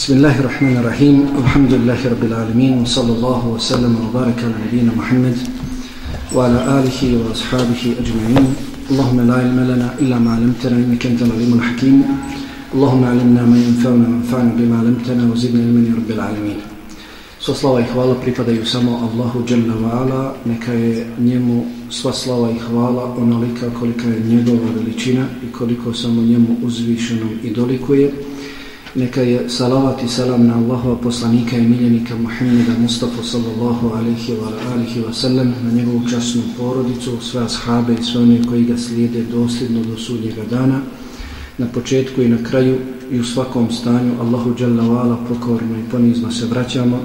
بسم الله الرحمن الرحيم الحمد لله رب العالمين وصلى الله وسلم وبارك على نبينا محمد وعلى آله وأصحابه أجمعين اللهم لا علم لنا إلا ما علمتنا إنك أنت العليم الحكيم اللهم علمنا ما ينفعنا وانفعنا بما علمتنا وزدنا علما يا رب العالمين Sva slava i hvala pripadaju samo Allahu Jalla wa Ala, neka je njemu sva slava i hvala onolika kolika je njegova veličina i koliko samo njemu uzvišenom i dolikuje. Neka je salavat i salam na Allahova poslanika i miljenika Muhammeda Mustafa sallallahu alaihi wa alihi wa sallam, na njegovu časnu porodicu, sve ashabe i sve one koji ga slijede dosljedno do sudnjega dana, na početku i na kraju i u svakom stanju Allahu Jalla wa Ala pokorno i ponizno se vraćamo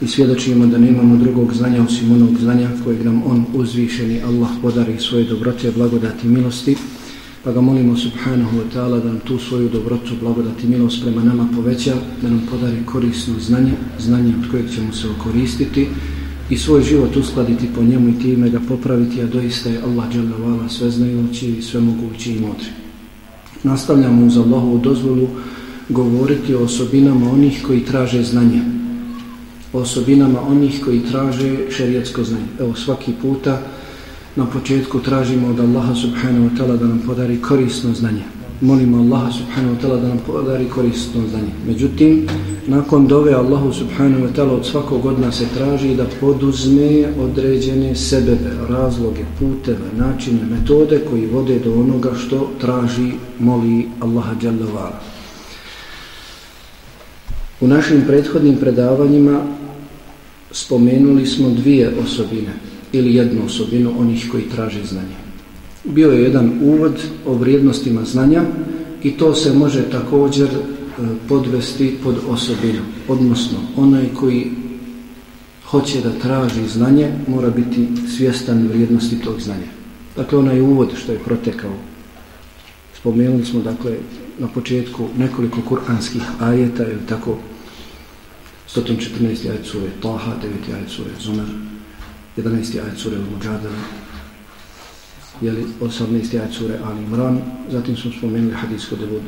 i svjedočimo da nemamo drugog znanja osim onog znanja kojeg nam on uzvišeni Allah podari svoje dobrote, blagodati i milosti pa ga molimo subhanahu wa ta'ala da nam tu svoju dobrotu, blagodati milost prema nama poveća, da nam podari korisno znanje, znanje od kojeg ćemo se okoristiti i svoj život uskladiti po njemu i time ga popraviti, a doista je Allah dželle vala sveznajući i svemogući i mudri. Nastavljamo uz Allahovu dozvolu govoriti o osobinama onih koji traže znanje, o osobinama onih koji traže šerijatsko znanje. Evo svaki puta na početku tražimo od Allaha subhanahu wa ta'ala da nam podari korisno znanje. Molimo Allaha subhanahu wa ta'ala da nam podari korisno znanje. Međutim, nakon dove Allahu subhanahu wa ta'ala od svakog od nas se traži da poduzme određene sebebe, razloge, puteve, načine, metode koji vode do onoga što traži, moli Allaha jalla wa U našim prethodnim predavanjima spomenuli smo dvije osobine ili jednu osobinu onih koji traže znanje. Bio je jedan uvod o vrijednostima znanja i to se može također e, podvesti pod osobinu. Odnosno, onaj koji hoće da traži znanje mora biti svjestan vrijednosti tog znanja. Dakle, onaj uvod što je protekao. Spomenuli smo, dakle, na početku nekoliko kuranskih ajeta ili tako 114. ajet sure Taha, 9. ajet sure Zumar, 11. ajet sure Al-Mujadala, jeli 18. ajet sure Al-Imran, zatim smo spomenuli hadis kod Ebu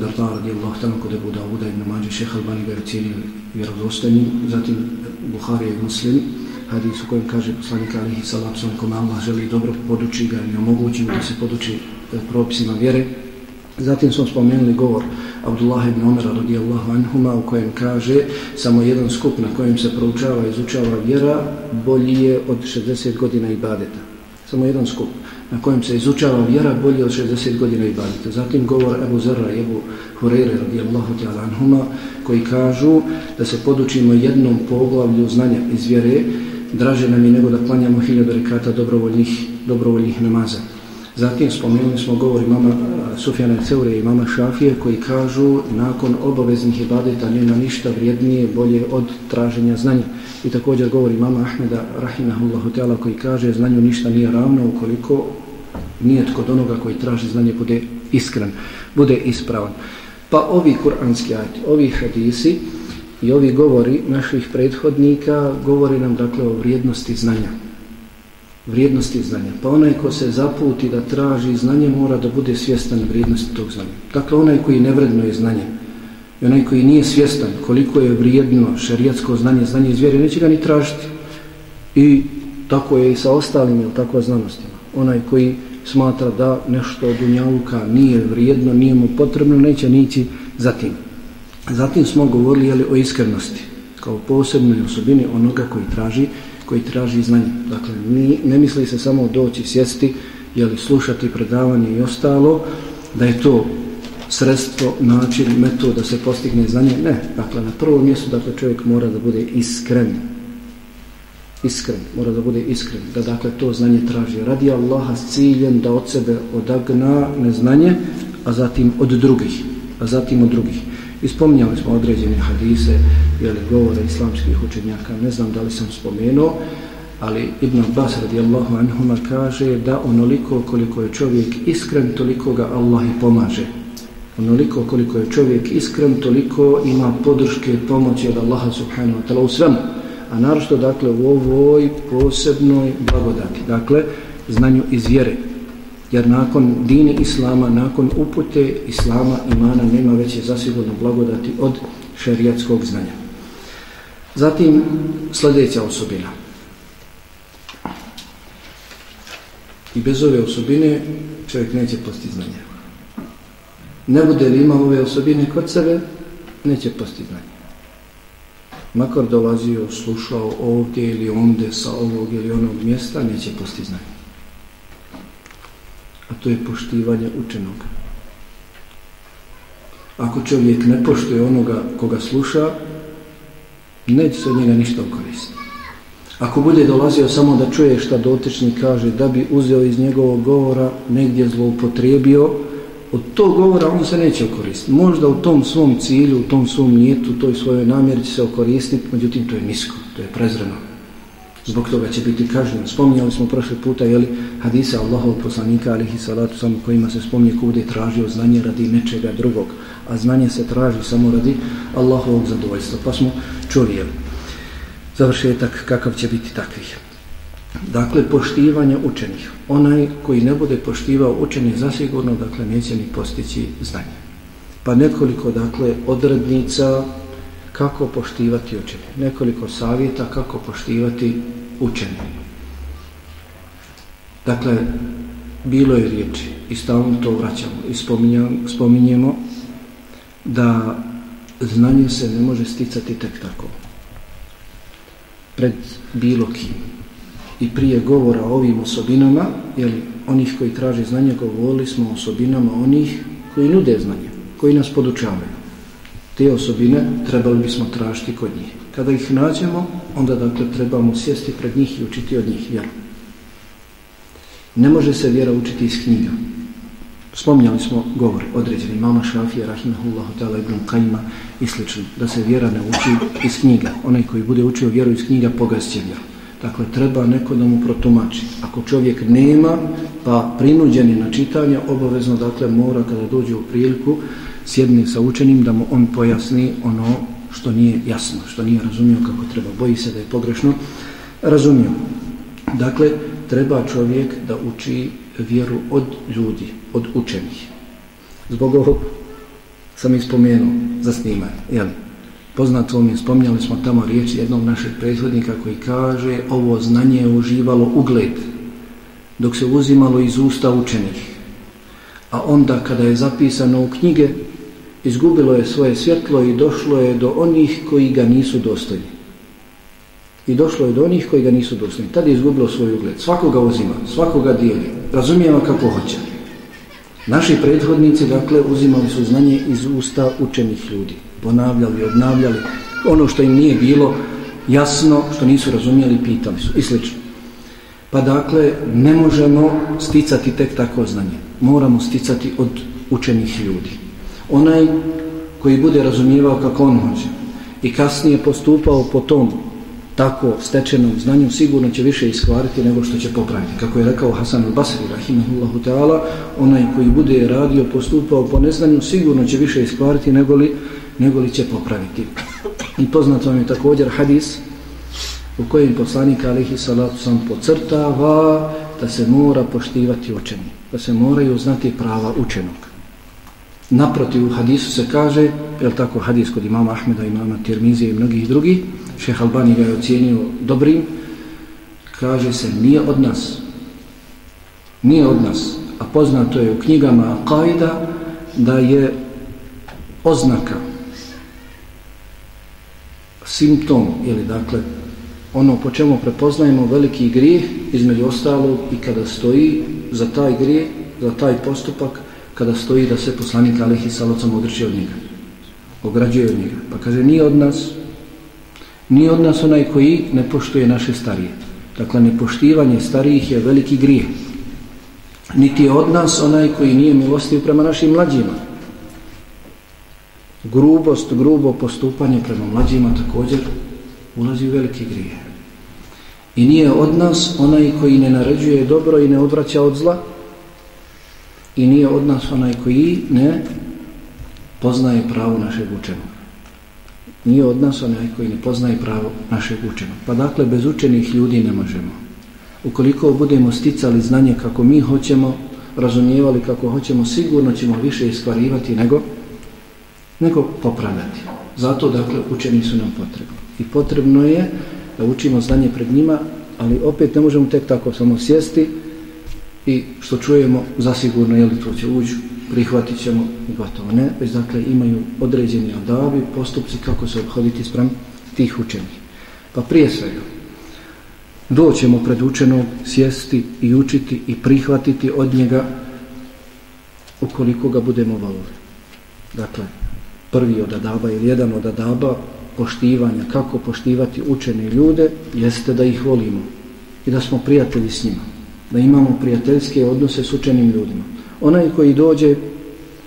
Darda radijallahu ta'ala kod Ebu Dawuda ibn Mađe, šeha Albani ga je cijenio vjerozostanim, zatim Buhari i Muslim, hadis u kojem kaže poslanik alihi salapsom kome Allah želi dobro poduči ga i omogući da se poduči e, propisima vjere, Zatim smo spomenuli govor Abdullah ibn Umar radijallahu anhuma u kojem kaže samo jedan skup na kojem se proučava i izučava vjera bolji je od 60 godina ibadeta. Samo jedan skup na kojem se izučava vjera bolji od 60 godina ibadeta. Zatim govor Ebu Zerra i Ebu Hureyre radijallahu ta'ala anhuma koji kažu da se podučimo jednom poglavlju znanja iz vjere draže nam je nego da klanjamo hiljadu rekata dobrovoljnih, dobrovoljnih namaza. Zatim spomenuli smo govor imama Sufjana Ceure i mama Šafije koji kažu nakon obaveznih ibadeta nema ništa vrijednije bolje od traženja znanja. I također govori mama Ahmeda Rahimahullahu Teala koji kaže znanju ništa nije ravno ukoliko nije kod onoga koji traži znanje bude iskren, bude ispravan. Pa ovi kuranski ajti, ovi hadisi i ovi govori naših prethodnika govori nam dakle o vrijednosti znanja vrijednosti znanja. Pa onaj ko se zaputi da traži znanje mora da bude svjestan vrijednosti tog znanja. Dakle, onaj koji nevredno je znanje i onaj koji nije svjestan koliko je vrijedno šarijatsko znanje, znanje iz vjere, neće ga ni tražiti. I tako je i sa ostalim ili tako znanostima. Onaj koji smatra da nešto od unjavuka nije vrijedno, nije mu potrebno, neće nići za tim. Zatim smo govorili jeli, o iskrenosti kao posebnoj osobini onoga koji traži koji traži znanje. Dakle, ni, ne misli se samo doći, sjesti, jeli, slušati predavanje i ostalo, da je to sredstvo, način, metod da se postigne znanje. Ne, dakle, na prvom mjestu dakle, čovjek mora da bude iskren. Iskren, mora da bude iskren. Da dakle to znanje traži. Radi Allaha s ciljem da od sebe odagna neznanje, a zatim od drugih. A zatim od drugih. Ispominjali smo određene hadise ili govore islamskih učenjaka, ne znam da li sam spomenuo, ali Ibn Abbas radijallahu anhuma kaže da onoliko koliko je čovjek iskren, toliko ga Allah i pomaže. Onoliko koliko je čovjek iskren, toliko ima podrške i pomoći od Allaha subhanahu wa ta'la u svemu. A naročito dakle u ovoj posebnoj blagodati, dakle znanju iz vjere, jer nakon dini islama, nakon upute islama imana nema veće zasigurno blagodati od šerijatskog znanja. Zatim sljedeća osobina. I bez ove osobine čovjek neće postići znanje. Ne bude li imao ove osobine kod sebe, neće postići znanje. Makar dolazio, slušao ovdje ili onde sa ovog ili onog mjesta, neće postići znanje. A to je poštivanje učenog. Ako čovjek ne poštuje onoga koga sluša, neće se od njega ništa koristiti. Ako bude dolazio samo da čuje šta dotični kaže, da bi uzeo iz njegovog govora, negdje zloupotrijebio, od tog govora on se neće okoristiti. Možda u tom svom cilju, u tom svom nijetu, u toj svojoj namjeri će se okoristiti, međutim to je nisko, to je prezreno. Zbog toga će biti kažnjen. Spominjali smo prošle puta, jeli, hadisa Allahov poslanika, alihi salatu, samo kojima se spominje kude tražio znanje radi nečega drugog, a znanje se traži samo radi Allahovog zadovoljstva. Pa smo čuli, jeli, završetak kakav će biti takvih. Dakle, poštivanje učenih. Onaj koji ne bude poštivao učenih zasigurno, dakle, neće ni postići znanje. Pa nekoliko, dakle, odrednica kako poštivati učenje. Nekoliko savjeta kako poštivati učenje. Dakle, bilo je riječi i stalno to vraćamo i spominjemo da znanje se ne može sticati tek tako pred bilo kim. I prije govora o ovim osobinama, jeli, onih koji traže znanje, govorili smo o osobinama onih koji nude znanje, koji nas podučavaju. Te osobine trebali bismo tražiti kod njih. Kada ih nađemo, onda dakle trebamo sjesti pred njih i učiti od njih vjeru. Ne može se vjera učiti iz knjiga. Spomnjali smo govor određeni mama Šafija, Rahimahullahu ta'ala, Ibn Kajma i slično. Da se vjera ne uči iz knjiga. Onaj koji bude učio vjeru iz knjiga, pogasće vjeru. Dakle, treba neko da mu protumači. Ako čovjek nema, pa prinuđeni na čitanje, obavezno, dakle, mora kada dođe u priliku, sjedne sa učenim, da mu on pojasni ono što nije jasno, što nije razumio kako treba. Boji se da je pogrešno razumio. Dakle, treba čovjek da uči vjeru od ljudi, od učenih. Zbog ovog sam ispomenuo za snimanje. Jel? Poznato mi je, spomnjali smo tamo riječ jednog našeg prethodnika koji kaže ovo znanje je uživalo ugled dok se uzimalo iz usta učenih. A onda kada je zapisano u knjige, izgubilo je svoje svjetlo i došlo je do onih koji ga nisu dostojni i došlo je do onih koji ga nisu dostojni. Tada je izgubilo svoj ugled. Svakoga uzima, svakoga dijeli. Razumijeva kako hoće. Naši prethodnici, dakle, uzimali su znanje iz usta učenih ljudi. Ponavljali, obnavljali. Ono što im nije bilo jasno, što nisu razumijeli, pitali su. I slično. Pa dakle, ne možemo sticati tek tako znanje. Moramo sticati od učenih ljudi. Onaj koji bude razumijevao kako on hoće i kasnije postupao po tom tako stečenom znanju sigurno će više iskvariti nego što će popraviti. Kako je rekao Hasan al-Basri, rahimahullahu ta'ala, onaj koji bude radio, postupao po neznanju, sigurno će više iskvariti nego li, nego li će popraviti. I poznat vam je također hadis u kojem poslanik alihi salatu sam pocrtava da se mora poštivati učeni, da se moraju znati prava učenog. Naprotiv, u hadisu se kaže, je tako hadis kod imama Ahmeda, imama Tirmizije i mnogih drugih, šeha Albani ga je ocjenio dobrim, kaže se, nije od nas, nije od nas, a poznato je u knjigama Qaida da je oznaka, simptom, ili dakle, ono po čemu prepoznajemo veliki grijeh, između ostalog i kada stoji za taj grijeh, za taj postupak, kada stoji da se poslanik Alehi Salocom odrči od njega. Ograđuje od njega. Pa kaže, nije od nas, nije od nas onaj koji ne poštuje naše starije. Dakle, nepoštivanje starijih je veliki grijeh. Niti je od nas onaj koji nije milostiv prema našim mlađima. Grubost, grubo postupanje prema mlađima također ulazi u veliki grijeh. I nije od nas onaj koji ne naređuje dobro i ne odvraća od zla, i nije od nas onaj koji ne poznaje pravo našeg učenog. Nije od nas onaj koji ne poznaje pravo našeg učenog. Pa dakle, bez učenih ljudi ne možemo. Ukoliko budemo sticali znanje kako mi hoćemo, razumijevali kako hoćemo, sigurno ćemo više iskvarivati nego, nego popravljati. Zato, dakle, učeni su nam potrebni. I potrebno je da učimo znanje pred njima, ali opet ne možemo tek tako samo sjesti i što čujemo, zasigurno, je li to će uđu, prihvatit ćemo i gotovo. Ne, već dakle imaju određeni odavi, postupci kako se obhoditi sprem tih učenih. Pa prije svega, doćemo pred učenog sjesti i učiti i prihvatiti od njega ukoliko ga budemo volili. Dakle, prvi od adaba ili jedan od adaba poštivanja, kako poštivati učene ljude, jeste da ih volimo i da smo prijatelji s njima, da imamo prijateljske odnose s učenim ljudima. Onaj koji dođe,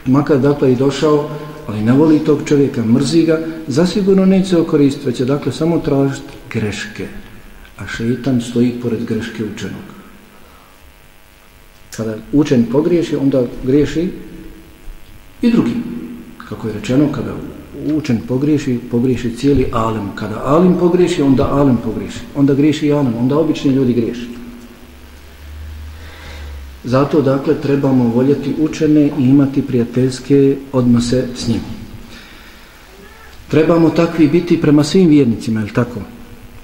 makar dakle i došao, ali ne voli tog čovjeka, mrzi ga, zasigurno neće se okoristiti, već će dakle samo tražiti greške, a šeitan stoji pored greške učenog. Kada učen pogriješi, onda griješi i drugi. Kako je rečeno, kada učen pogriješi, pogriješi cijeli alem. Kada alem pogriješi, onda alem pogriješi. Onda griješi i alem, onda obični ljudi griješi. Zato, dakle, trebamo voljeti učene i imati prijateljske odnose s njim. Trebamo takvi biti prema svim vjernicima, je li tako?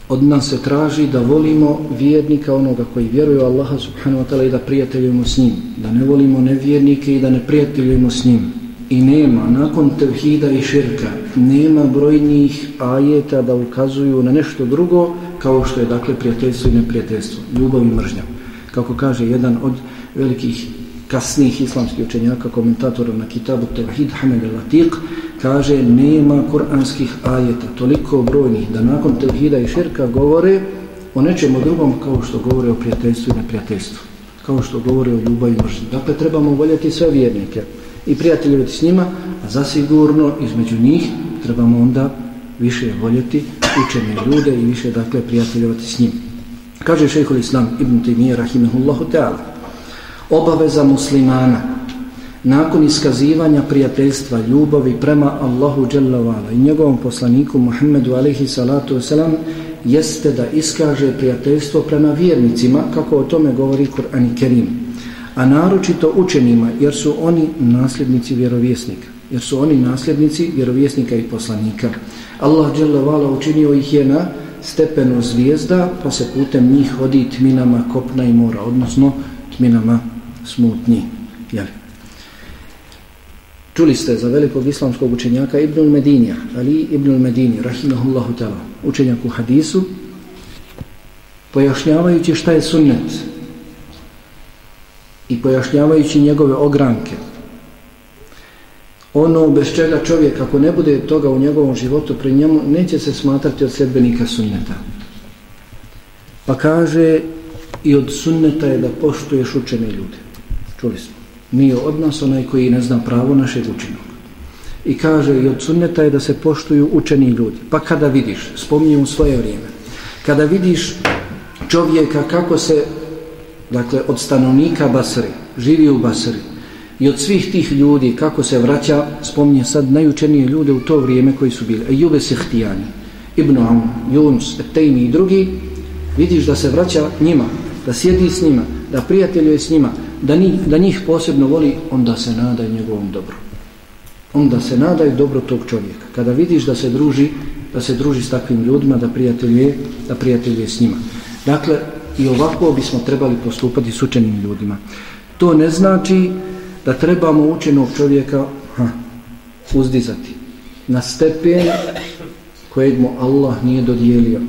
Od nas se traži da volimo vjernika onoga koji vjeruje u Allaha subhanahu wa ta'ala i da prijateljujemo s njim. Da ne volimo nevjernike i da ne prijateljujemo s njim. I nema, nakon tevhida i širka, nema brojnih ajeta da ukazuju na nešto drugo kao što je dakle prijateljstvo i neprijateljstvo, ljubav i mržnja. Kako kaže jedan od velikih kasnih islamskih učenjaka, komentatora na kitabu Tevhid Hamed al-Latiq, kaže nema kuranskih ajeta toliko brojnih da nakon Tevhida i širka govore o nečemu drugom kao što govore o prijateljstvu i neprijateljstvu. Kao što govore o ljubavi i mržnji. Dakle, trebamo voljeti sve vjernike i prijateljivati s njima, a zasigurno između njih trebamo onda više voljeti učene ljude i više dakle prijateljivati s njim. Kaže šehhul islam ibn Taymiyyah rahimahullahu ta'ala obaveza muslimana nakon iskazivanja prijateljstva ljubavi prema Allahu Đelavala i njegovom poslaniku Muhammedu alaihi salatu wasalam jeste da iskaže prijateljstvo prema vjernicima kako o tome govori Kur'an i Kerim a naročito učenima, jer su oni nasljednici vjerovjesnika. Jer su oni nasljednici vjerovjesnika i poslanika. Allah Đelavala učinio ih je na stepenu zvijezda, pa se putem njih hodi tminama kopna i mora, odnosno tminama smutnji. Jel? Čuli ste za velikog islamskog učenjaka Ibnul Medinija, Ali Ibnul Medini, rahimahullahu ta'ala, učenjak u hadisu, pojašnjavajući šta je sunnet, i pojašnjavajući njegove ogranke ono bez čega čovjek ako ne bude toga u njegovom životu pri njemu neće se smatrati od sedbenika sunneta pa kaže i od sunneta je da poštuješ učene ljude čuli smo. Nije od nas onaj koji ne zna pravo našeg učinog i kaže i od sunneta je da se poštuju učeni ljudi. Pa kada vidiš, spominje u svoje vrijeme kada vidiš čovjeka kako se dakle od stanovnika Basri, živi u Basri i od svih tih ljudi kako se vraća, spominje sad najučenije ljude u to vrijeme koji su bili. Ejube Sihtijani, Ibn Am, Yunus, Etejmi i drugi vidiš da se vraća njima da sjedi s njima, da prijateljuje s njima da, ni, da njih posebno voli onda se nadaju njegovom dobru onda se nadaju dobro tog čovjeka kada vidiš da se druži da se druži s takvim ljudima da prijateljuje, da prijateljuje s njima dakle i ovako bismo trebali postupati s učenim ljudima. To ne znači da trebamo učenog čovjeka ha, uzdizati na stepen kojeg mu Allah nije dodijelio.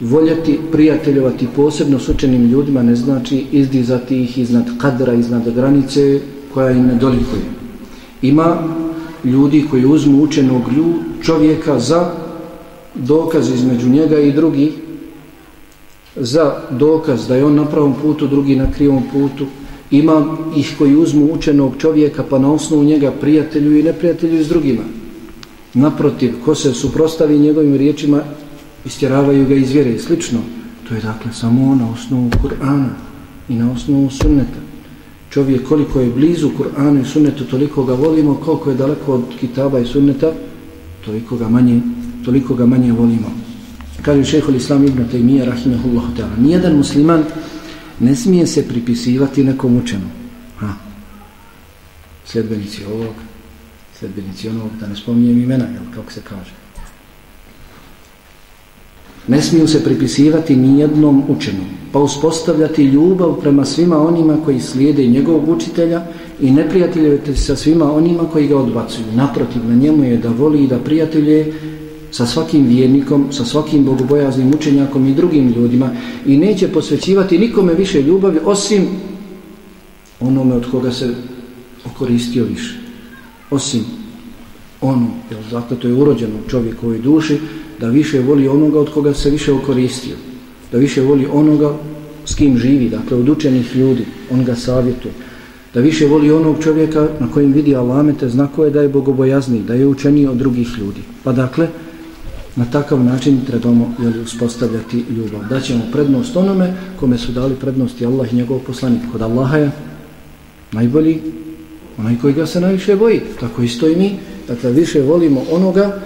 Voljeti, prijateljovati posebno s učenim ljudima ne znači izdizati ih iznad kadra, iznad granice koja im ne dolikuje. Ima ljudi koji uzmu učenog čovjeka za dokaz između njega i drugih za dokaz da je on na pravom putu, drugi na krivom putu. Ima ih koji uzmu učenog čovjeka pa na osnovu njega prijatelju i neprijatelju s drugima. Naprotiv, ko se suprostavi njegovim riječima, istjeravaju ga iz vjere i slično. To je dakle samo na osnovu Kur'ana i na osnovu sunneta. Čovjek koliko je blizu Kur'anu i sunnetu, toliko ga volimo, koliko je daleko od kitaba i sunneta, toliko ga manje, toliko ga manje volimo kaže šehol islam ibn Taymiyyah rahimahullahu ta'ala nijedan musliman ne smije se pripisivati nekom učenu ha. sljedbenici ovog sljedbenici onog, da ne spominjem imena, jel, kako se kaže. Ne smiju se pripisivati nijednom učenom, pa uspostavljati ljubav prema svima onima koji slijede njegovog učitelja i ne prijateljujete sa svima onima koji ga odbacuju. Naprotiv, na njemu je da voli i da prijatelje sa svakim vjernikom, sa svakim bogobojaznim učenjakom i drugim ljudima i neće posvećivati nikome više ljubavi osim onome od koga se okoristio više. Osim ono, jer zato to je urođeno u čovjekovoj duši, da više voli onoga od koga se više okoristio. Da više voli onoga s kim živi, dakle od učenih ljudi, on ga savjetuje. Da više voli onog čovjeka na kojim vidi alamete, znako je da je bogobojazni, da je učeniji od drugih ljudi. Pa dakle, na takav način trebamo jeli, uspostavljati ljubav. Daćemo prednost onome kome su dali prednosti Allah i njegov poslanik. Kod Allaha je najbolji, onaj koji ga se najviše boji. Tako isto i mi. Dakle, više volimo onoga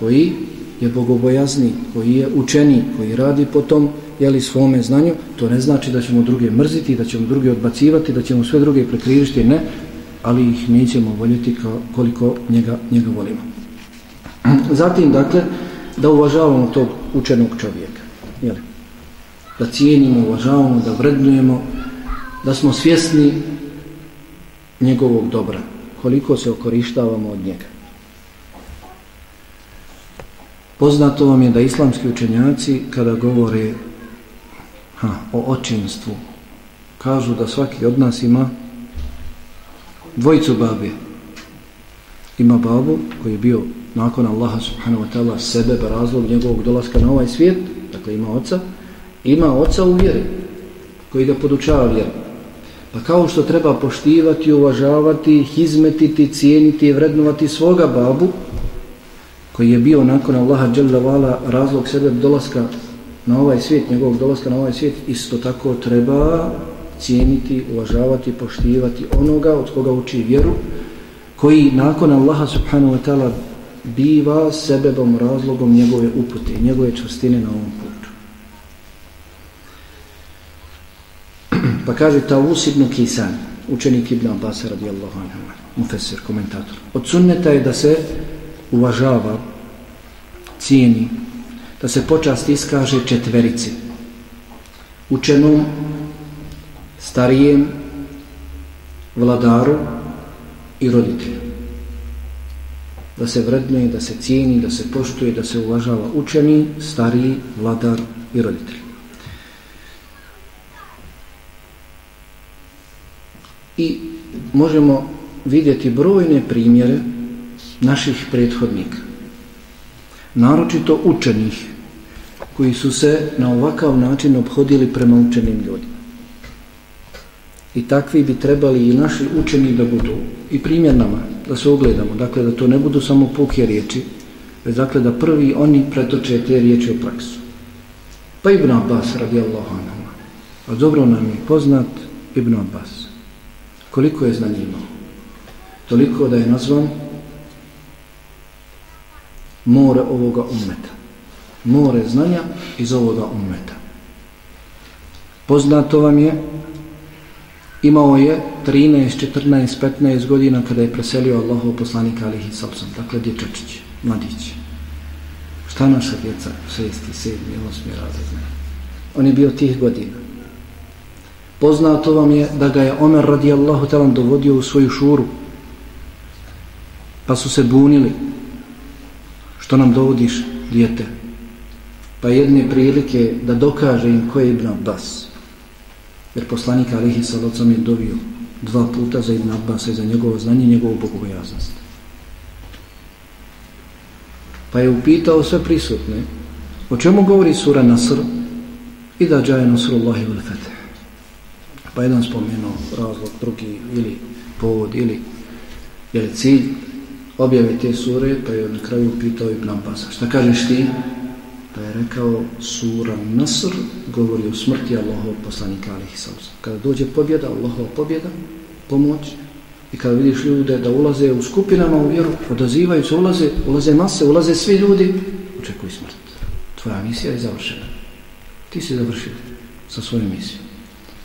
koji je bogobojazni, koji je učeni, koji radi po tom jeli, svome znanju. To ne znači da ćemo druge mrziti, da ćemo druge odbacivati, da ćemo sve druge prekrivišti. Ne, ali ih nećemo voljeti koliko njega, njega volimo. Zatim, dakle, da uvažavamo tog učenog čovjeka. Jeli? Da cijenimo, uvažavamo, da vrednujemo, da smo svjesni njegovog dobra, koliko se okorištavamo od njega. Poznato vam je da islamski učenjaci kada govore ha, o očinstvu, kažu da svaki od nas ima dvojicu babe. Ima babu koji je bio nakon Allaha subhanahu wa ta'ala sebe razlog njegovog dolaska na ovaj svijet, dakle ima oca, ima oca u vjeri koji ga podučava vjeru. Pa kao što treba poštivati, uvažavati, izmetiti, cijeniti i vrednovati svoga babu, koji je bio nakon Allaha Đelevala razlog sebe dolaska na ovaj svijet, njegovog dolaska na ovaj svijet, isto tako treba cijeniti, uvažavati, poštivati onoga od koga uči vjeru, koji nakon Allaha subhanahu wa ta'ala biva sebebom, razlogom njegove upute, njegove čvrstine na ovom putu. Pa kaže Tavus ibn Kisan, učenik Ibn Abbas radijallahu anhu, mufesir, komentator. Od sunneta je da se uvažava, cijeni, da se počast iskaže četverici. Učenom, starijem, vladaru i roditelju da se vredne, da se cijeni, da se poštuje, da se uvažava učeni, stariji, vladar i roditelj. I možemo vidjeti brojne primjere naših prethodnika. Naročito učenih koji su se na ovakav način obhodili prema učenim ljudima. I takvi bi trebali i naši učeni da budu i primjer nama, da se ugledamo. Dakle, da to ne budu samo puke riječi, već dakle da prvi oni pretoče te riječi u praksu. Pa Ibn Abbas radijallahu anhu. A dobro nam je poznat Ibn Abbas. Koliko je znanje imao? Toliko da je nazvan more ovoga ummeta. More znanja iz ovoga ummeta. Poznato vam je Imao je 13, 14, 15 godina kada je preselio Allahov poslanika alihi sallam, dakle dječačić, mladić. Šta naša djeca, 6, 7, 8 razredne? On je bio tih godina. Poznato vam je da ga je Omer radijallahu talan dovodio u svoju šuru. Pa su se bunili. Što nam dovodiš, djete? Pa jedne prilike da dokaže im ko je Ibn Abbas. Jer poslanik Alihi Salocam je dovio dva puta za Ibn Abbas za njegovo znanje i njegovu bogobojaznost. Pa je upitao sve prisutne o čemu govori sura Nasr i da džaje Nasrullahi ul Fetih. Pa jedan spomenuo razlog, drugi ili povod ili je cilj objave te sure, pa je na kraju pitao Ibn Abbas. Šta kažeš ti? Pa je rekao sura Nasr govori o smrti Allahov poslanika alihi sallam. Kada dođe pobjeda, Allahov pobjeda, pomoć i kada vidiš ljude da ulaze u skupinama u vjeru, odazivaju se, ulaze, ulaze mase, ulaze svi ljudi, očekuj smrt. Tvoja misija je završena. Ti si završio sa svojom misijom.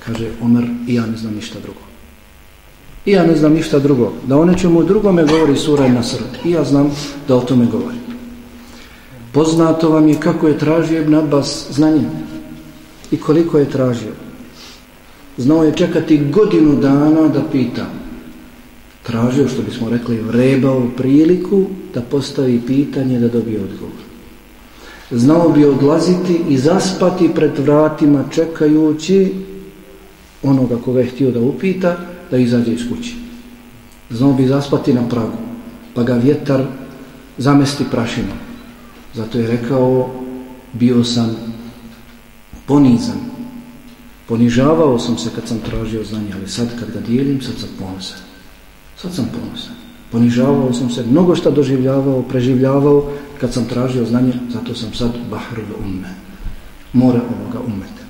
Kaže Omer i ja ne znam ništa drugo. I ja ne znam ništa drugo. Da o nečemu drugome govori sura Nasr. I ja znam da o tome govori. Poznato vam je kako je tražio Ibn Abbas znanje. I koliko je tražio. Znao je čekati godinu dana da pita. Tražio, što bismo rekli, vrebao priliku da postavi pitanje da dobije odgovor. Znao bi odlaziti i zaspati pred vratima čekajući onoga koga je htio da upita, da izađe iz kući. Znao bi zaspati na pragu, pa ga vjetar zamesti prašinom. Zato je rekao, bio sam ponizan. Ponižavao sam se kad sam tražio znanje, ali sad kad ga dijelim, sad sam ponosan. Sad sam ponosan. Ponižavao sam se, mnogo šta doživljavao, preživljavao kad sam tražio znanje, zato sam sad bahrul umme. More ovoga umeta.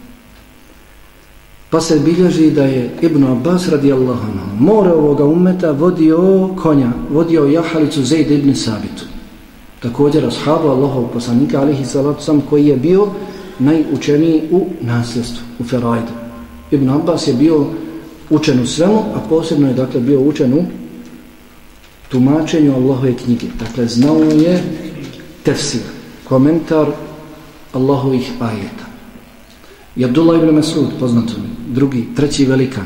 Pa se bilježi da je Ibn Abbas radijallahu anhu more ovoga umeta vodio konja, vodio jahalicu Zaid ibn Sabitu. Također ashabu Allahov poslanika alihi salatu sam koji je bio najučeniji u nasljedstvu, u Ferajdu. Ibn Abbas je bio učen u svemu, a posebno je dakle bio učen u tumačenju Allahove knjige. Dakle, znao je tefsir, komentar Allahovih ajeta. I Abdullah ibn Masud, poznato mi, drugi, treći velikan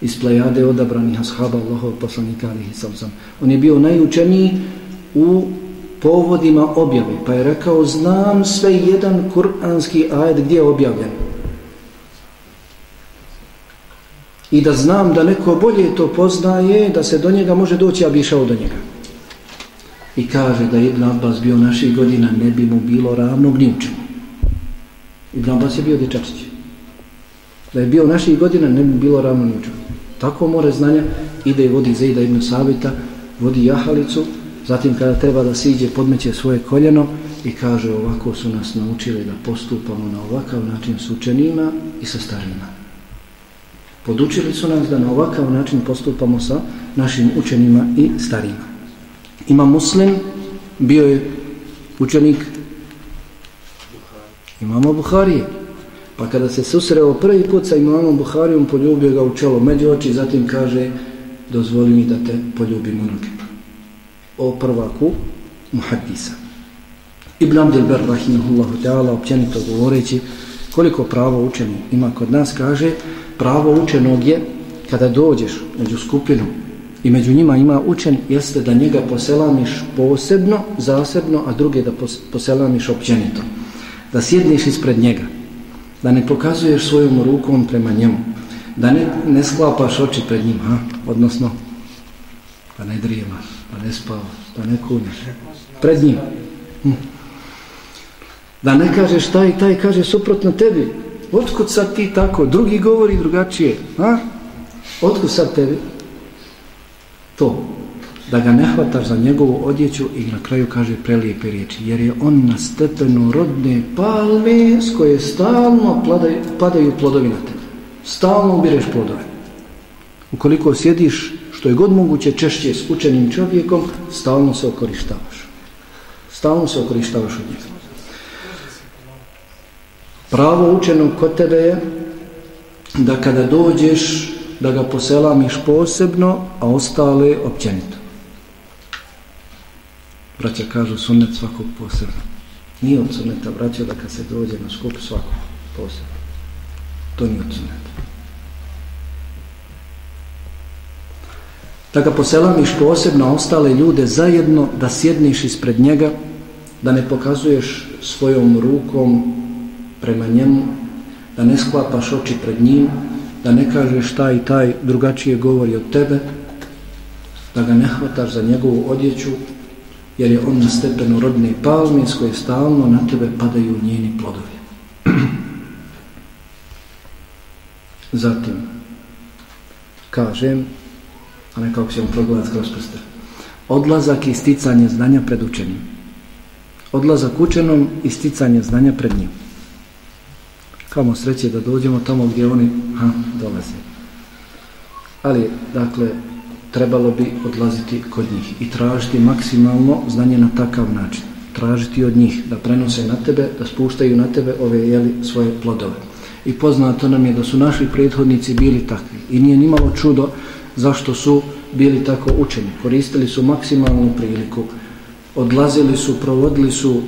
iz plejade odabranih ashaba Allahov poslanika alihi sallam. On je bio najučeniji u povodima objave, pa je rekao, znam sve jedan kuranski ajet gdje je objavljen. I da znam da neko bolje to poznaje, da se do njega može doći, ja bi išao do njega. I kaže da Ibn Abbas bio naših godina, ne bi mu bilo ravnog ni učinu. Ibn Abbas je bio dječačić. Da je bio naših godina, ne bi bilo ravno ni učinu. Tako more znanja ide i vodi Zejda Ibn Savita, vodi Jahalicu, zatim kada treba da siđe, podmeće svoje koljeno i kaže ovako su nas naučili da postupamo na ovakav način s učenima i sa starima. Podučili su nas da na ovakav način postupamo sa našim učenima i starima. Ima muslim, bio je učenik imamo Buharije. Pa kada se susreo prvi put sa imamom Buharijom, poljubio ga u čelo među oči, zatim kaže, dozvoli mi da te poljubim u noge. O prvaku muhadisa. Ibn Abdelber, rahimahullahu ta'ala, općenito govoreći, koliko pravo učeni ima kod nas, kaže, pravo učenog je kada dođeš među skupinu i među njima ima učen, jeste da njega poselamiš posebno, zasebno, a druge da poselamiš općenito. Da sjedniš ispred njega, da ne pokazuješ svojom rukom prema njemu, da ne, ne sklapaš oči pred njim, ha? odnosno, da ne drijemaš, da ne spavaš, da ne kunješ, pred njim. Hm. Da ne kažeš taj, taj kaže suprotno tebi, Otkud sad ti tako? Drugi govori drugačije. Ha? Otkud sad tebi? To. Da ga ne hvataš za njegovu odjeću i na kraju kaže prelijepe riječi. Jer je on na stepenu rodne palme s koje stalno padaju, padaju plodovi na tebe. Stalno ubireš plodove. Ukoliko sjediš što je god moguće češće s učenim čovjekom, stalno se okorištavaš. Stalno se okorištavaš od njega. Pravo učenog kod tebe je da kada dođeš da ga poselamiš posebno, a ostale općenito. Braća kažu sunnet svakog posebno. Nije od sunneta, braća, da kad se dođe na skup svakog posebno. To nije od sunneta. Da ga poselamiš posebno, ostale ljude zajedno, da sjedniš ispred njega, da ne pokazuješ svojom rukom prema njemu, da ne sklapaš oči pred njim, da ne kažeš taj i taj drugačije govori od tebe, da ga ne hvataš za njegovu odjeću, jer je on na stepenu rodne palme s koje stalno na tebe padaju njeni plodovi. Zatim, kažem, a nekako se vam progledat kroz prste, odlazak i sticanje znanja pred učenim. Odlazak učenom i sticanje znanja pred njim kamo sreće da dođemo tamo gdje oni ha, dolaze. Ali, dakle, trebalo bi odlaziti kod njih i tražiti maksimalno znanje na takav način. Tražiti od njih da prenose na tebe, da spuštaju na tebe ove jeli, svoje plodove. I poznato nam je da su naši prethodnici bili takvi. I nije nimalo čudo zašto su bili tako učeni. Koristili su maksimalnu priliku, odlazili su, provodili su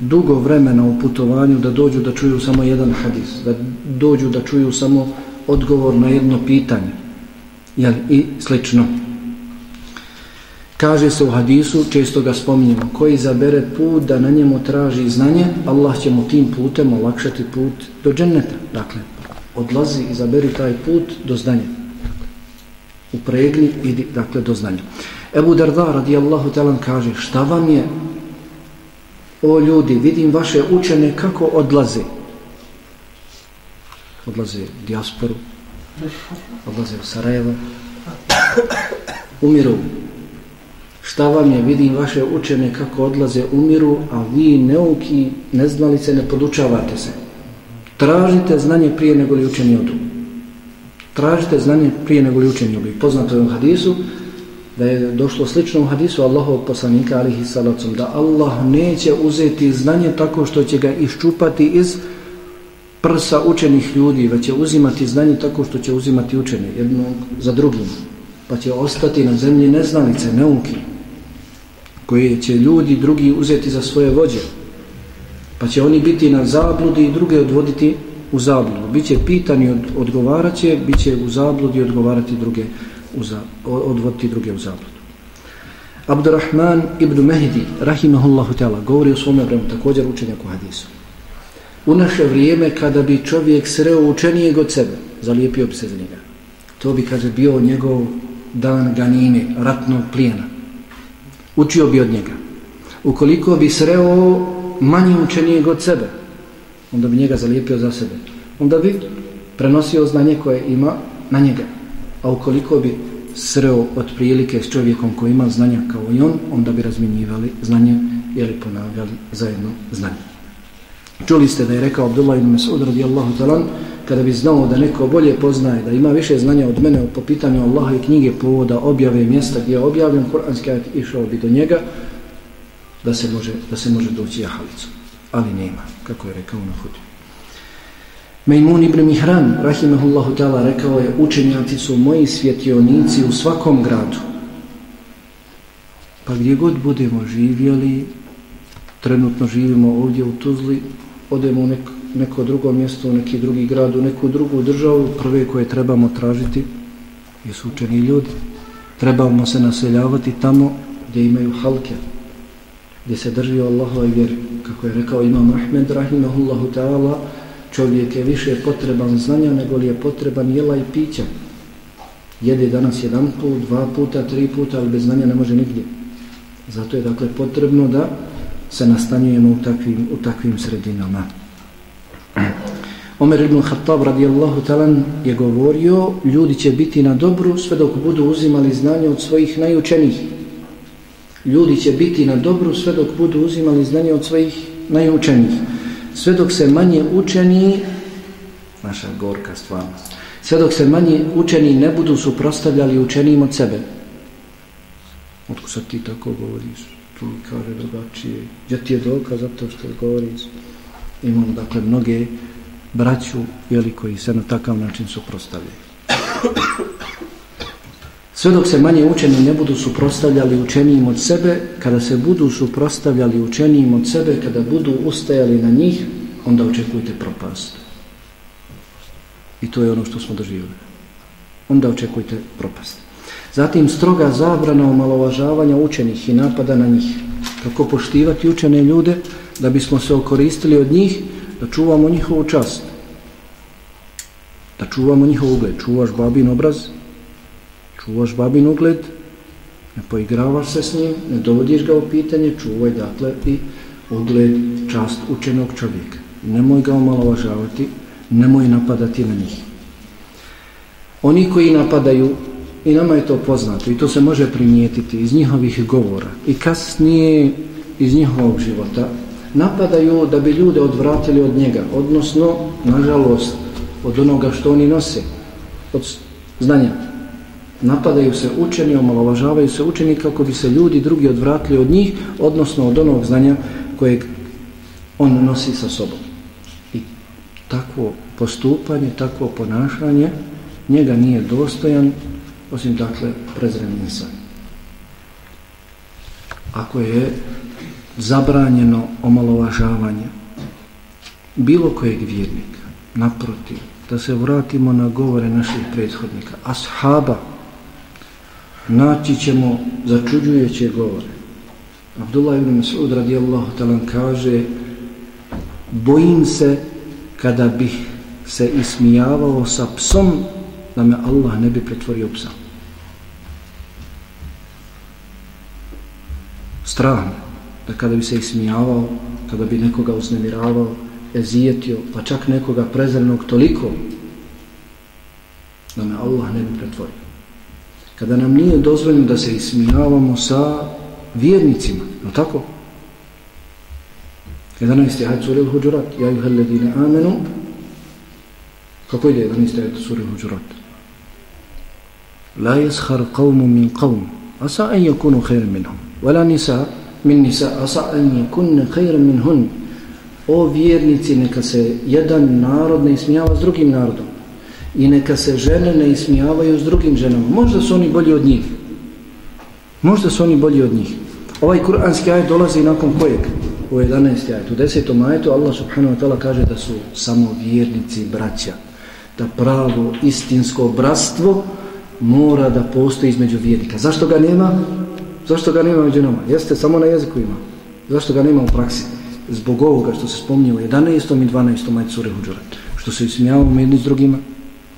dugo vremena u putovanju da dođu da čuju samo jedan hadis, da dođu da čuju samo odgovor na jedno pitanje jel, i slično. Kaže se u hadisu, često ga spominjemo, koji zabere put da na njemu traži znanje, Allah će mu tim putem olakšati put do dženneta. Dakle, odlazi i zaberi taj put do znanja. Upregni, idi, dakle, do znanja. Ebu Darda radijallahu talan kaže, šta vam je, o ljudi, vidim vaše učene kako odlaze. Odlaze u dijasporu, odlaze u Sarajevo, umiru šta vam je, vidim vaše učene kako odlaze, umiru, a vi neuki, neznalice, ne podučavate se. Tražite znanje prije nego li učeni odu. Tražite znanje prije nego li učeni odu. Poznato je u hadisu, da je došlo slično u hadisu Allahov poslanika alihi salacom, da Allah neće uzeti znanje tako što će ga iščupati iz prsa učenih ljudi, već će uzimati znanje tako što će uzimati učenje jednog za drugim. Pa će ostati na zemlji neznalice, neuki koje će ljudi drugi uzeti za svoje vođe pa će oni biti na zabludi i druge odvoditi u zabludu. Bit će pitani od, odgovarat će bit će u zabludi odgovarati druge u za, odvoditi druge u zabludu. Abdurrahman ibn Mehdi rahimahullahu ta'ala govori o svome vremenu također učenjak u hadisu. U naše vrijeme kada bi čovjek sreo učenijeg od sebe zalijepio bi se za njega. To bi kaže bio njegov dan ganine ratnog plijena učio bi od njega. Ukoliko bi sreo manje učenijeg od sebe, onda bi njega zalijepio za sebe. Onda bi prenosio znanje koje ima na njega. A ukoliko bi sreo od prilike s čovjekom koji ima znanja kao i on, onda bi razminjivali znanje ili ponavljali zajedno znanje. Čuli ste da je rekao Abdullah ibn Mas'ud radijallahu talan, kada bi znao da neko bolje poznaje, da ima više znanja od mene po pitanju Allaha i knjige povoda, objave mjesta gdje je objavljen kuranski ajat, išao bi do njega da se može, da se može doći jahalicu. Ali nema, kako je rekao na hudu. Mejmun ibn Mihran, rahimahullahu ta'ala, rekao je, učenjaci su moji svjetionici u svakom gradu. Pa gdje god budemo živjeli, trenutno živimo ovdje u Tuzli, odemo u neko, neko drugo mjesto, u neki drugi grad, u neku drugu državu, prve koje trebamo tražiti jesu učeni ljudi. Trebamo se naseljavati tamo gdje imaju halke, gdje se drži Allahova vjeri. Kako je rekao Imam Ahmed, rahimahullahu ta'ala, čovjek je više potreban znanja nego li je potreban jela i pića. Jede danas jedan put, dva puta, tri puta, ali bez znanja ne može nigdje. Zato je dakle potrebno da se nastanjujemo u takvim, u takvim sredinama. Omer ibn Khattab radijallahu talan je govorio ljudi će biti na dobru sve dok budu uzimali znanje od svojih najučenijih. Ljudi će biti na dobru sve dok budu uzimali znanje od svojih najučenijih. Sve dok se manje učeni, naša gorka stvarnost, sve dok se manje učeni ne budu suprostavljali učenijim od sebe. Otko sad ti tako govoriš? Tu mi kaže drugačije. Gdje ti je dokaz zato što govoriš? Imamo dakle mnoge braću jeli, koji se na takav način suprostavljaju. Sve dok se manje učeni ne budu suprostavljali učenijim od sebe, kada se budu suprostavljali učenijim od sebe, kada budu ustajali na njih, onda očekujte propast. I to je ono što smo doživjeli. Onda očekujte propast. Zatim stroga zabrana omalovažavanja učenih i napada na njih. Kako poštivati učene ljude da bismo se okoristili od njih, da čuvamo njihovu čast. Da čuvamo njihov ugled. Čuvaš babin obraz, čuvaš babin ugled, ne poigravaš se s njim, ne dovodiš ga u pitanje, čuvaj dakle i ugled, čast učenog čovjeka. Nemoj ga omalovažavati, nemoj napadati na njih. Oni koji napadaju I nama je to poznato i to se može primijetiti iz njihovih govora i kasnije iz njihovog života napadaju da bi ljude odvratili od njega, odnosno, nažalost, od onoga što oni nose, od znanja. Napadaju se učeni, omalovažavaju se učeni kako bi se ljudi drugi odvratili od njih, odnosno od onog znanja kojeg on nosi sa sobom. I takvo postupanje, takvo ponašanje njega nije dostojan osim dakle prezreni insan. Ako je zabranjeno omalovažavanje bilo kojeg vjernika, naprotiv, da se vratimo na govore naših prethodnika, ashaba, naći ćemo začuđujuće govore. Abdullah ibn Mas'ud radijallahu talan kaže bojim se kada bih se ismijavao sa psom da me Allah ne bi pretvorio psa. Strah me da kada bi se ismijavao, kada bi nekoga uznemiravao, ezijetio, pa čak nekoga prezrenog toliko da me Allah ne bi pretvorio. Kada nam nije dozvoljeno da se ismijavamo sa vjernicima, no tako? 11. ajed sura Al-Huđurat, ja juha alladine amenu, kako ide 11. ajed sura Al-Huđurat? La yaskhar qawmu min qawm, asa an yakunu khair minhum, wala nisa min nisa, asa an yakunu khayran minhun. O vjernici, neka se jedan narod ne ismijava s drugim narodom i neka se žene ne ismijavaju s drugim ženama. Možda su oni bolji od njih. Možda su oni bolji od njih. Ovaj kuranski ajet dolazi nakon kojeg? U 11. ajetu. U 10. ajetu Allah subhanahu wa ta'ala kaže da su samo vjernici braća. Da pravo istinsko bratstvo mora da postoji između vjernika. Zašto ga nema? Zašto ga nema među nama? Jeste samo na jeziku ima. Zašto ga nema u praksi? Zbog ovoga što se spominje u 11. i 12. maj sure Huđurat. Što se ismijavamo jedni s drugima,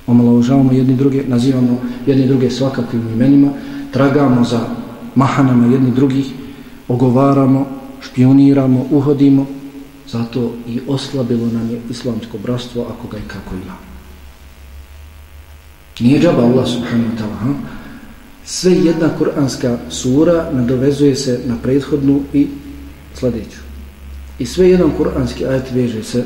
omalovažavamo jedni druge, nazivamo jedni druge svakakvim imenima, tragamo za mahanama jedni drugih, ogovaramo, špioniramo, uhodimo, zato i oslabilo nam je islamsko bratstvo ako ga i kako ima. Nije džaba Allah subhanahu wa ta'ala. Sve jedna kuranska sura nadovezuje se na prethodnu i sljedeću. I sve jedan kuranski ajet veže se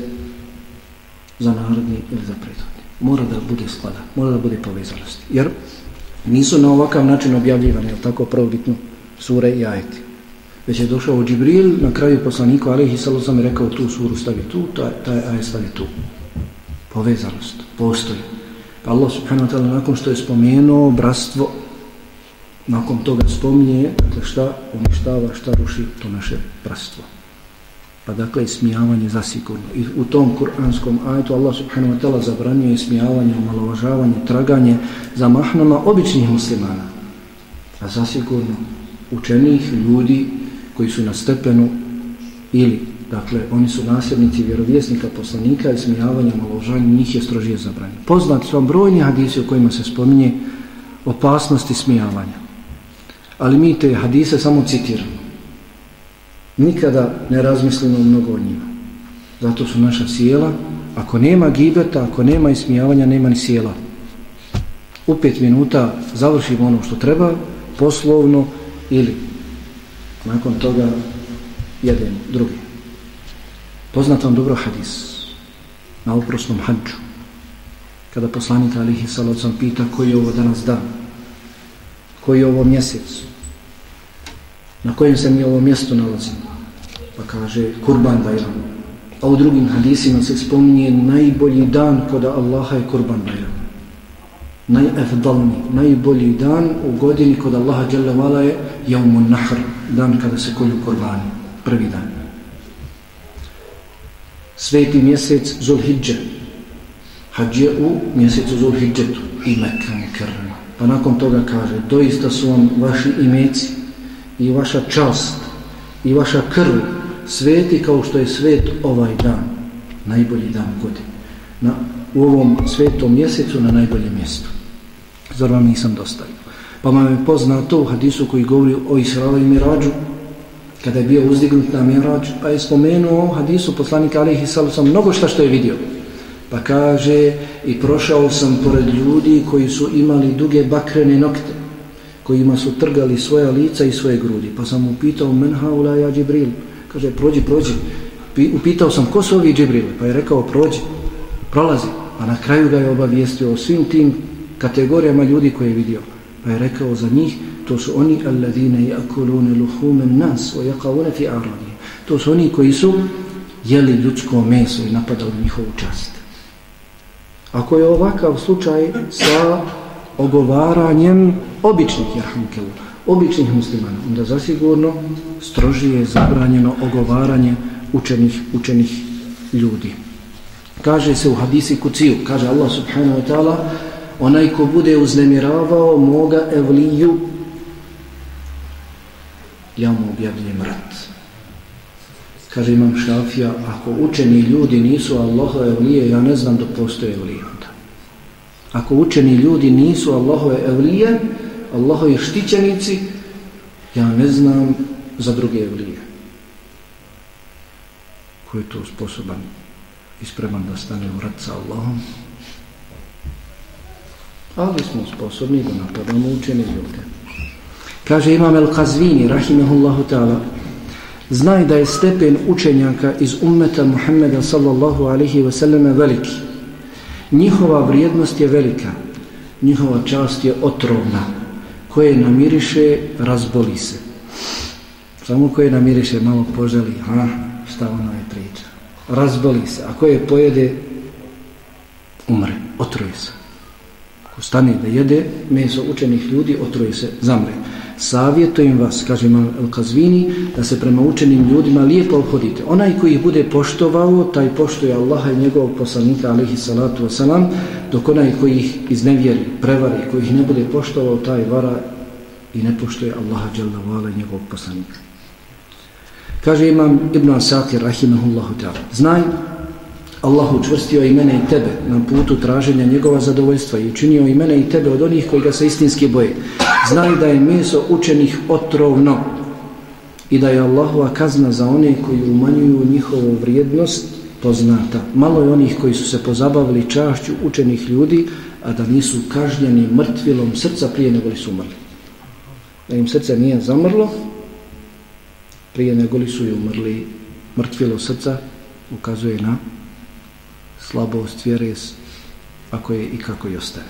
za narodni ili za prethodni. Mora da bude sklada, mora da bude povezanost. Jer nisu na ovakav način objavljivane, je tako prvobitno, sure i ajeti. Već je došao Džibril na kraju poslaniku, Alihi ih salo sam rekao tu suru stavi tu, taj, taj ajet stavi tu. Povezanost, postoji. Pa Allah subhanahu wa ta'ala nakon što je spomenuo bratstvo, nakon toga spominje, dakle šta uništava, šta ruši to naše prstvo. Pa dakle, smijavanje zasigurno. I u tom kuranskom ajetu Allah subhanahu wa ta'ala zabranjuje smijavanje, omalovažavanje, traganje za mahnama običnih muslimana. A zasigurno učenih ljudi koji su na stepenu ili, dakle, oni su nasljednici vjerovjesnika, poslanika i smijavanja, njih je strožije zabranjeno. Poznat su vam brojni hadisi u kojima se spominje opasnosti smijavanja. Ali mi te hadise samo citiramo nikada ne razmislimo mnogo o njima. Zato su naša sjela, ako nema gibeta, ako nema ismijavanja, nema ni sjela. U pet minuta završimo ono što treba, poslovno ili nakon toga jedemo drugi. Poznat vam dobro hadis na uprosnom hađu. Kada poslanik Alihi Salocam pita koji je ovo danas dan, koji je ovo mjesec, na kojem se mi ovo mjesto nalazimo? Pa kaže kurban bajram a u drugim hadisima se spominje najbolji dan kada Allaha je kurban bajram najefdalni najbolji dan u godini kod Allaha jalla vala je jaumun nahr dan kada se kolju kurbani prvi dan. Sveti mjesec Zulhidže hađe u mjesecu Zulhidžetu. I Mekan krvna pa nakon toga kaže doista su vam vaši imeci i vaša čast i vaša krv sveti kao što je svet ovaj dan, najbolji dan godine. Na, u ovom svetom mjesecu na najboljem mjestu. Zar vam nisam dostavio? Pa vam je poznato u hadisu koji govori o Israelu i Mirađu, kada je bio uzdignut na Mirađ, pa je spomenuo hadisu poslanika Alihi Salu sam mnogo šta što je vidio. Pa kaže, i prošao sam pored ljudi koji su imali duge bakrene nokte, kojima su trgali svoja lica i svoje grudi. Pa sam mu pitao, men haula ja Džibril, kaže prođi, prođi. Upitao sam ko su ovi džibrile, pa je rekao prođi, prolazi. A na kraju ga je obavijestio o svim tim kategorijama ljudi koje je vidio. Pa je rekao za njih, to su oni alladine jakulune luhumen nas o jakavune fi arani. To su oni koji su jeli ljudsko meso i napadali njihovu čast. Ako je ovakav slučaj sa ogovaranjem običnih jerhamkelu, običnih muslimana, onda zasigurno strožije je zabranjeno ogovaranje učenih, učenih ljudi. Kaže se u hadisi kuciju, kaže Allah subhanahu wa ta'ala, onaj ko bude uznemiravao moga evliju, ja mu objavljujem rat. Kaže imam šafija, ako učeni ljudi nisu Allahove evlije, ja ne znam da postoje evlije. Ako učeni ljudi nisu Allahove evlije, Allahovi štićenici, ja ne znam za druge evlije. Ko je to sposoban i spreman da stane u rat sa Allahom? Ali smo sposobni da napadamo učeni ljude. Kaže Imam El-Kazvini, rahimehullahu ta'ala, znaj da je stepen učenjaka iz ummeta Muhammeda sallallahu alihi wasallam veliki. Njihova vrijednost je velika, njihova čast je otrovna, koje namiriše, razboli se. Samo koje namiriše, malo poželi, ha, šta ona je priča. Razboli se, a koje pojede, umre, otruje se. Ako stane da jede meso učenih ljudi, otruje se, zamre savjetujem vas, kaže imam Al-Kazvini, da se prema učenim ljudima lijepo obhodite. Onaj koji ih bude poštovao, taj poštuje Allaha i njegovog poslanika, alihi salatu wasalam, dok onaj koji ih iznevjeri, prevari, koji ih ne bude poštovao, taj vara i ne poštuje Allaha dželda i njegovog poslanika. Kaže imam Ibn Asakir, rahimahullahu ta'ala, znaj Allah učvrstio i mene i tebe na putu traženja njegova zadovoljstva i učinio i mene i tebe od onih koji ga se istinski boje. Znaj da je meso učenih otrovno i da je Allahova kazna za one koji umanjuju njihovu vrijednost poznata. Malo je onih koji su se pozabavili čašću učenih ljudi, a da nisu kažnjeni mrtvilom srca prije nego li su umrli. Da im srce nije zamrlo, prije nego li su umrli mrtvilo srca, ukazuje na slabost vjere ako je i kako i ostaje.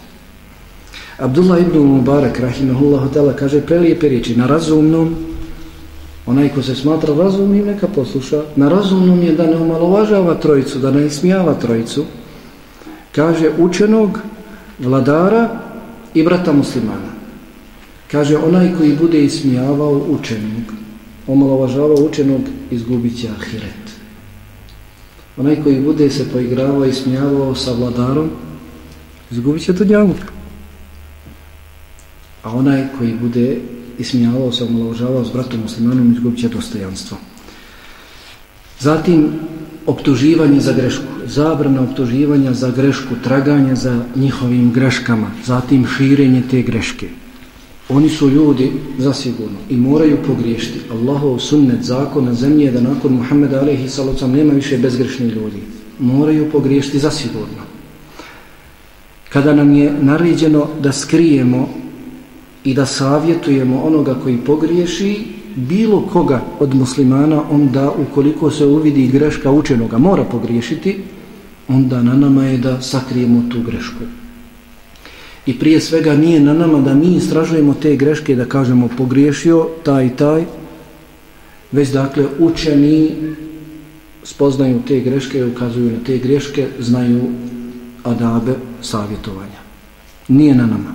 Abdullah ibn Mubarak rahimahullahu ta'ala kaže prelijepe riječi. Na razumnom onaj ko se smatra razumnim neka posluša. Na razumnom je da ne omalovažava trojicu da ne ismijava trojicu. Kaže učenog vladara i brata muslimana. Kaže onaj koji bude ismijavao učenog omalovažavao učenog izgubit će ahiret onaj koji bude se poigravao i smijavao sa vladarom, izgubit će to njavuk. A onaj koji bude ismijavao se, omaložavao s bratom muslimanom, izgubit će dostojanstvo. Zatim, optuživanje za grešku, zabrana optuživanja za grešku, traganje za njihovim greškama, zatim širenje te greške. Oni su ljudi zasigurno i moraju pogriješiti. Allahov sunnet, zakon na zemlji je da nakon Muhammeda alaihi salocam nema više bezgrešnih ljudi. Moraju pogriješiti zasigurno. Kada nam je naređeno da skrijemo i da savjetujemo onoga koji pogriješi, bilo koga od muslimana, onda ukoliko se uvidi greška učenoga mora pogriješiti, onda na nama je da sakrijemo tu grešku. I prije svega nije na nama da mi istražujemo te greške da kažemo pogriješio taj i taj, već dakle učeni spoznaju te greške ukazuju na te greške, znaju adabe savjetovanja. Nije na nama.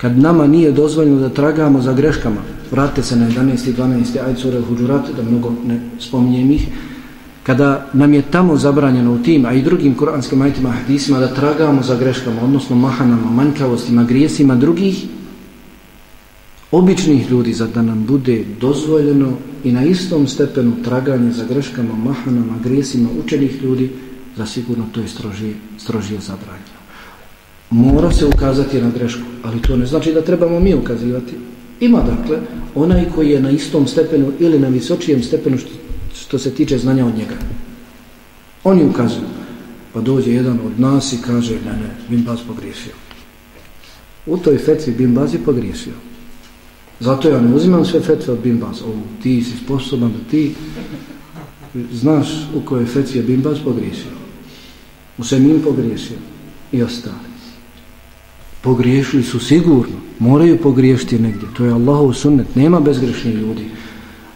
Kad nama nije dozvoljeno da tragamo za greškama, vrate se na 11. i 12. ajcure huđurat, da mnogo ne spominjem ih, kada nam je tamo zabranjeno u tim, a i drugim kuranskim ajitima hadisima da tragamo za greškama, odnosno mahanama, manjkavostima, grijesima drugih, običnih ljudi, za da nam bude dozvoljeno i na istom stepenu traganje za greškama, mahanama, grijesima učenih ljudi, za sigurno to je strožije, strožije zabranjeno. Mora se ukazati na grešku, ali to ne znači da trebamo mi ukazivati. Ima dakle, onaj koji je na istom stepenu ili na visočijem stepenu što što se tiče znanja od njega. Oni ukazuju. Pa dođe jedan od nas i kaže, ne, ne, Bimbaz pogriješio. U toj fetvi Bimbaz je pogriješio. Zato ja ne uzimam sve fetve od Bimbaz. O, ti si sposoban da ti znaš u kojoj fetvi je Bimbaz pogriješio. U Semim pogriješio. I ostali. Pogriješili su sigurno. Moraju pogriješiti negdje. To je Allahov sunnet. Nema bezgrešnih ljudi.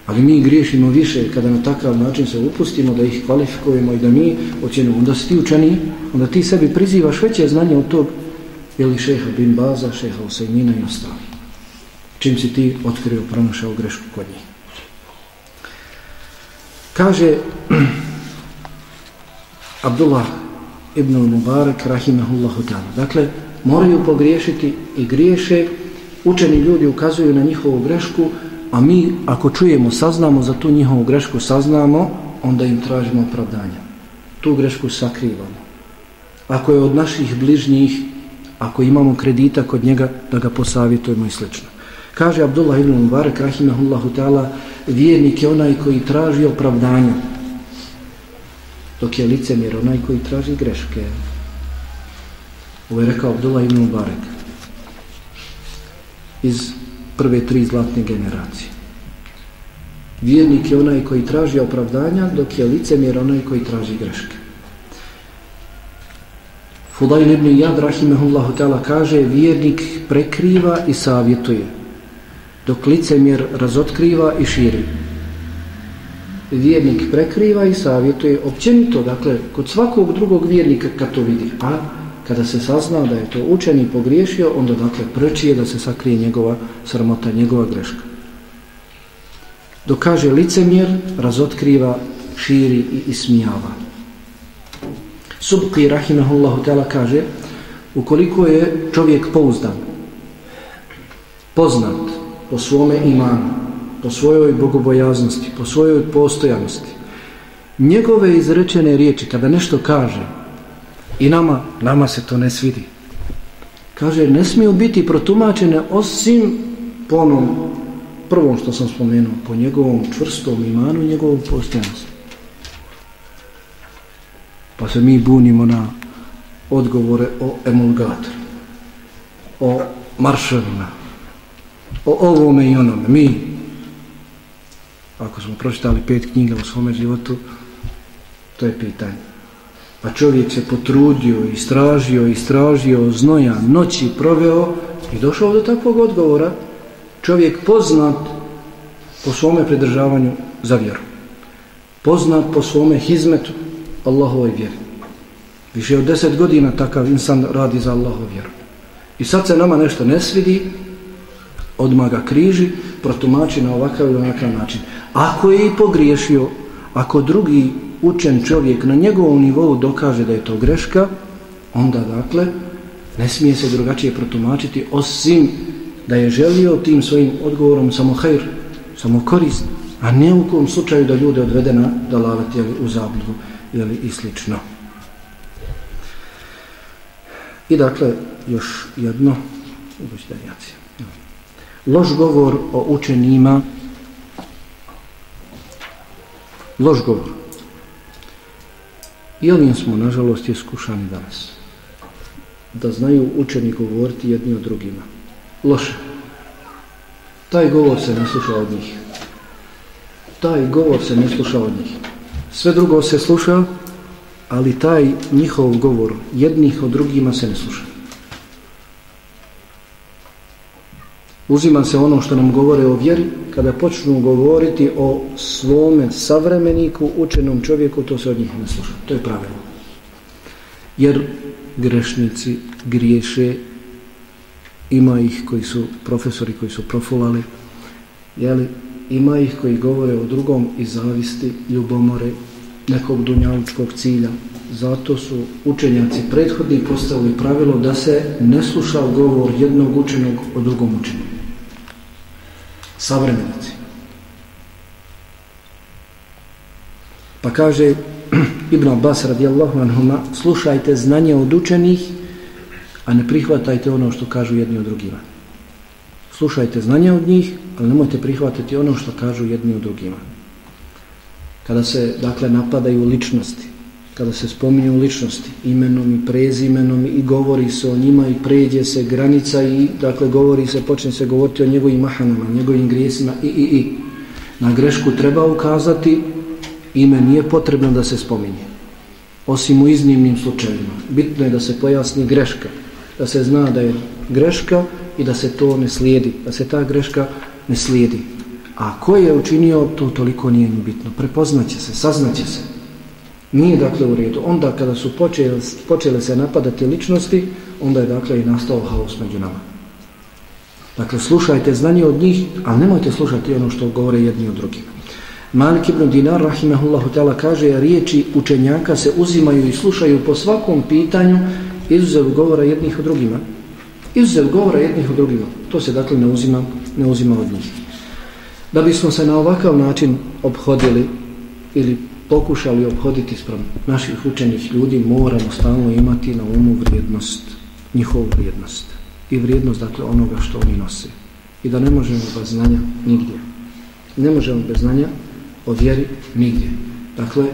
Ali mi griješimo više kada na takav način se upustimo da ih kvalifikujemo i da mi ocjenimo. Onda si ti učeni, onda ti sebi prizivaš veće znanje od tog ili šeha Bin Baza, šeha Osejmina i ostali. Čim si ti otkrio, pronašao grešku kod njih. Kaže Abdullah ibn Mubarak rahimahullahu ta'ala. Dakle, moraju pogriješiti i griješe, učeni ljudi ukazuju na njihovu grešku, a mi ako čujemo, saznamo za tu njihovu grešku, saznamo, onda im tražimo opravdanje. Tu grešku sakrivamo. Ako je od naših bližnjih, ako imamo kredita kod njega, da ga posavjetujemo i slično. Kaže Abdullah ibn Mubarak rahimahullahu ta'ala, vjernik je onaj koji traži opravdanje, dok je licemjer onaj koji traži greške. Ovo je rekao Abdullah ibn Mubarak iz prve tri zlatne generacije. Vjernik je onaj koji traži opravdanja, dok je licemjer onaj koji traži greške. Fudail ibn Jad, rahimahullahu ta'ala, kaže vjernik prekriva i savjetuje, dok licemjer razotkriva i širi. Vjernik prekriva i savjetuje općenito, dakle, kod svakog drugog vjernika kad to vidi, a kada se sazna da je to učeni pogriješio, onda dakle prčije da se sakrije njegova sramota, njegova greška. Dok kaže licemjer, razotkriva, širi i ismijava. Subqi rahimahullahu ta'ala kaže ukoliko je čovjek pouzdan, poznat po svome imanu, po svojoj bogobojaznosti, po svojoj postojanosti, njegove izrečene riječi, kada nešto kaže, I nama, nama se to ne svidi. Kaže, ne smiju biti protumačene osim po onom prvom što sam spomenuo, po njegovom čvrstom imanu i njegovom postojanstvu. Pa se mi bunimo na odgovore o emulgatoru, o marševima, o ovome i onome. Mi, ako smo pročitali pet knjiga u svome životu, to je pitanje. Pa čovjek se potrudio, istražio, istražio, znoja, noći proveo i došao do takvog odgovora. Čovjek poznat po svome pridržavanju za vjeru. Poznat po svome hizmetu Allahovoj vjeri. Više od deset godina takav insan radi za Allahovu vjeru. I sad se nama nešto ne svidi, odmah ga križi, protumači na ovakav ili onakav način. Ako je i pogriješio, ako drugi učen čovjek na njegovom nivou dokaže da je to greška, onda dakle ne smije se drugačije protumačiti osim da je želio tim svojim odgovorom samo hajr, samo korist, a ne u kom slučaju da ljude odvede na dalavet jeli, u zabludu ili i slično. I dakle, još jedno, loš govor o učenima, loš govor, I ovim smo, nažalost, iskušani danas. Da znaju učeni govoriti jedni od drugima. Loše. Taj govor se ne sluša od njih. Taj govor se ne sluša od njih. Sve drugo se sluša, ali taj njihov govor jednih od drugima se ne sluša. Uzima se ono što nam govore o vjeri, kada počnu govoriti o svome savremeniku, učenom čovjeku, to se od njih ne sluša. To je pravilo. Jer grešnici griješe, ima ih koji su profesori, koji su profulali, jeli, ima ih koji govore o drugom i zavisti, ljubomore, nekog dunjalučkog cilja. Zato su učenjaci prethodni postavili pravilo da se ne sluša govor jednog učenog o drugom učenju savremenici. Pa kaže Ibn Abbas radijallahu anhuma, slušajte znanje od učenih, a ne prihvatajte ono što kažu jedni od drugima. Slušajte znanje od njih, ali nemojte prihvatiti ono što kažu jedni od drugima. Kada se, dakle, napadaju ličnosti, kada se spominju ličnosti imenom i prezimenom i govori se o njima i pređe se granica i dakle govori se, počne se govoriti o njegovim mahanama, njegovim grijesima i, i, i. Na grešku treba ukazati, ime nije potrebno da se spominje. Osim u iznimnim slučajima. Bitno je da se pojasni greška, da se zna da je greška i da se to ne slijedi, da se ta greška ne slijedi. A ko je učinio, to toliko nije bitno. Prepoznaće se, saznaće se Nije dakle u redu. Onda kada su počele, počele se napadati ličnosti, onda je dakle i nastao haos među nama. Dakle, slušajte znanje od njih, ali nemojte slušati ono što govore jedni od drugima. Malik ibn Dinar, rahimahullahu ta'ala, kaže, riječi učenjaka se uzimaju i slušaju po svakom pitanju, izuzev govora jednih od drugima. Izuzev govora jednih od drugima. To se dakle ne uzima, ne uzima od njih. Da bismo se na ovakav način obhodili ili pokušali obhoditi sprem naših učenih ljudi, moramo stalno imati na umu vrijednost, njihovu vrijednost. I vrijednost, dakle, onoga što oni nose. I da ne možemo bez znanja nigdje. Ne možemo bez znanja o vjeri nigdje. Dakle,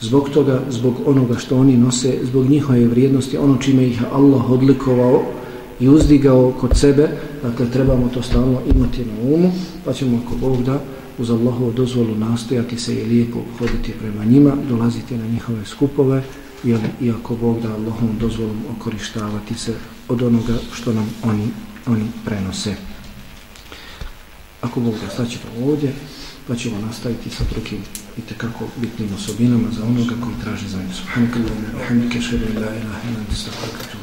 zbog toga, zbog onoga što oni nose, zbog njihove vrijednosti, ono čime ih Allah odlikovao i uzdigao kod sebe, dakle, trebamo to stalno imati na umu, pa ćemo ako Bog da, uz Allahovu dozvolu nastojati se i lijepo hoditi prema njima, dolaziti na njihove skupove, jel, iako Bog da Allahovom dozvolom okorištavati se od onoga što nam oni, oni prenose. Ako Bog da staćemo ovdje, pa ćemo nastaviti sa drugim i tekako bitnim osobinama za onoga koji traži za njim. Subhanakallahu wa bihamdika la ilaha illa anta